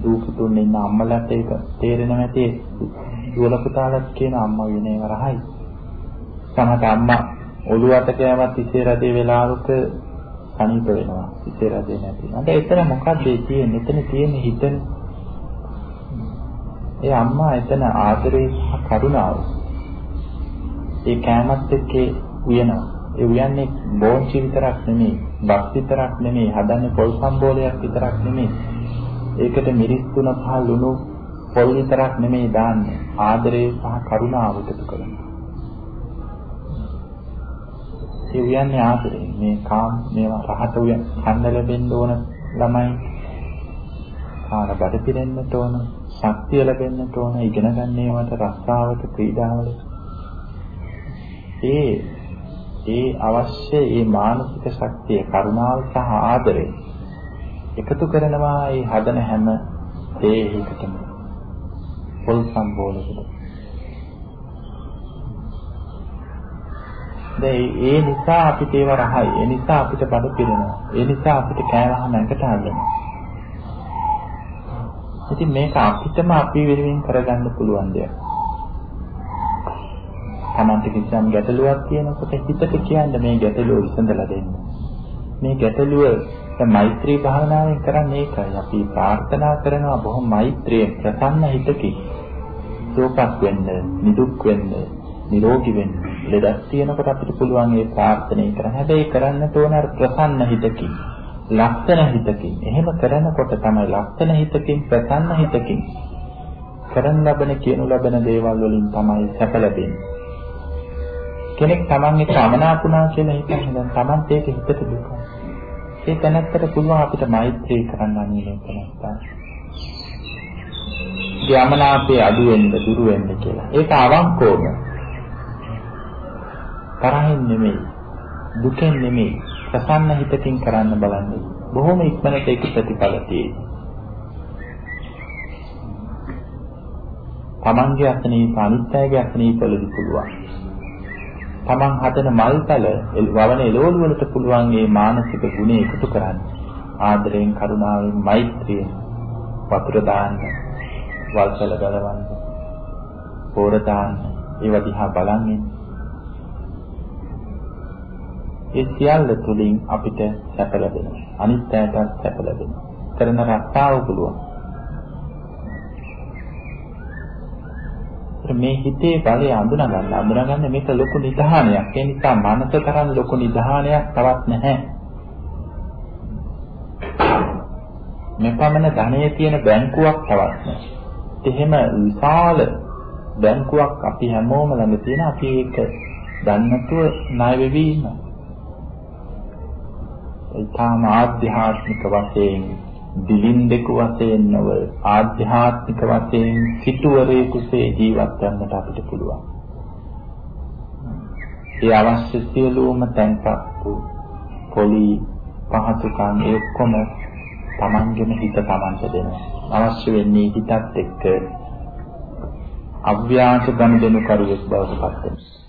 දූ පුතුන් ඉන්න අම්මලාට ඒක තේරෙන්නේ නැති දුවල පුතාලත් කියන අම්මා වෙන ඒවා රහයි. සමහරට අම්මා ඔළුවට කෑමත් ඉසේ රදේ වෙලාවක සනීප වෙනවා. ඉසේ රදේ නැති. අද එතන මොකක්ද තියෙන්නේ? එතන තියෙන්නේ හිතන ඒ අම්මා එතන ආදරේ සහ කරුණාව. ඒ කෑමත් එක්ක උයනවා. ඒ උයන්නේ බෝන්චි විතරක් නෙමෙයි, බස් විතරක් නෙමෙයි, හදන්නේ පොල් සම්බෝලයක් විතරක් නෙමෙයි. ඒකට මිරිස් තුන පහ ලුණු පොල් විතරක් නෙමෙයි දාන්නේ. ආදරේ සහ කරුණාව එකතු කරනවා. ඒ උයන්නේ ආදරේ. මේ කාම් මේවා රහත උයන් ඡන්ද ලැබෙන්න ඕන ළමයි. කාන බඩ පිරෙන්නට ඕන. ශක්තිය ලැබෙන්නට ඕන ඉගෙන ගන්න ඒවට රස්සාවට ක්‍රීඩාවල ඒ ඒ අවශ්‍ය ඒ මානසික ශක්තිය කරුණාව සහ ආදරය එකතු කරනවා ඒ හදන හැම දේහයකටම පොල් සම්බෝලකට දැන් ඒ නිසා අපිට ඒව රහයි ඒ නිසා අපිට බඩ පිරෙනවා ඒ නිසා අපිට කෑවහම නැකට හදනවා ඉතින් මේක අපිටම අපි වෙනුවෙන් කරගන්න පුළුවන් දෙයක්. තමන්ට කිසියම් ගැටලුවක් තියෙනකොට හිතට කියන්න මේ ගැටලුව විසඳලා දෙන්න. මේ ගැටලුව මෛත්‍රී භාවනාවෙන් කරන්නේ ඒකයි. අපි ප්‍රාර්ථනා කරනවා බොහොම මෛත්‍රියෙන් ප්‍රසන්න හිතකින්. සෝපක් වෙන්න, නිදුක් වෙන්න, නිරෝගී වෙන්න. ලෙඩක් තියෙනකොට අපිට පුළුවන් ඒ ප්‍රාර්ථනා කරන්න. හැබැයි කරන්න තෝන ප්‍රසන්න හිතකින්. ලක්ෂණ හිතකින්. එහෙම කරනකොට තමයි ලක්ෂණ හිතකින් ප්‍රසන්න හිතකින් කරන් ලබන කියනු ලබන දේවල් වලින් තමයි සැප ලැබෙන්නේ. කෙනෙක් තමන්ගේ සමනාපුණා කියලා හිතන්නේ දැන් තමන්ට ඒක හිතට දුක ඒ තැනත්තට පුළුවන් අපිට මෛත්‍රී කරන්න අනිනේ තැනත්තා යමනාපේ අඩු වෙන්න දුරු වෙන්න කියලා. ඒක අවංකවම. තරහින් නෙමෙයි දුකෙන් නෙමෙයි ප්‍රසන්න හිතකින් කරන්න බලන්නේ. බොහොම ඉක්මනට ඒක ප්‍රතිඵල තියෙයි. තමන්ගේ අසනීප අනිත්‍යයේ අසනීපවලදී පුළුවන්. තමන් හදන මල්තල වවන එළවලු වලට පුළුවන් මේ මානසික ගුණ එකතු කරන්න. ආදරයෙන් කරුණාවෙන් මෛත්‍රියෙන් වතුර දාන්න, වල්සල ගලවන්න, පෝර දාන්න, ඒව දිහා බලන් ඉන්න. ඒ සියල්ල තුලින් අපිට සැප ලැබෙනවා. අනිත් අයටත් සැප ලැබෙනවා. කරන රස්සාව පුළුවන්. මේ හිතේ බලය අඳුනා ගන්න. අඳුනා ගන්න මේක ලොකු නිධානයක්. ඒ නිසා මනස තරම් ලොකු නිධානයක් තවත් නැහැ. මෙපමණ ධනෙ තියෙන බැංකුවක් තවත් නැහැ. එහෙම විශාල බැංකුවක් අපි හැමෝම ළඟ තියෙන අපි ඒක දන්නතුව ණය වෙවි ඉන්නවා. ඊටාම ආධ්‍යාත්මික වශයෙන් දිලින්දෙකු වශයෙන් නොව ආධ්‍යාත්මික වශයෙන් සිටුවරේකුසේ ජීවත් වෙන්නට අපිට පුළුවන්. ඒ අවශ්‍ය සියලුම තැන්පත් වූ පොලි පහසුකම් ඒ ඔක්කොම Tamanගෙම හිත Tamanට දෙනවා. අවශ්‍ය වෙන්නේ හිතත් එක්ක අව්‍යාස ගනුදෙනු කරුවෙක් බවට පත් වෙනවා.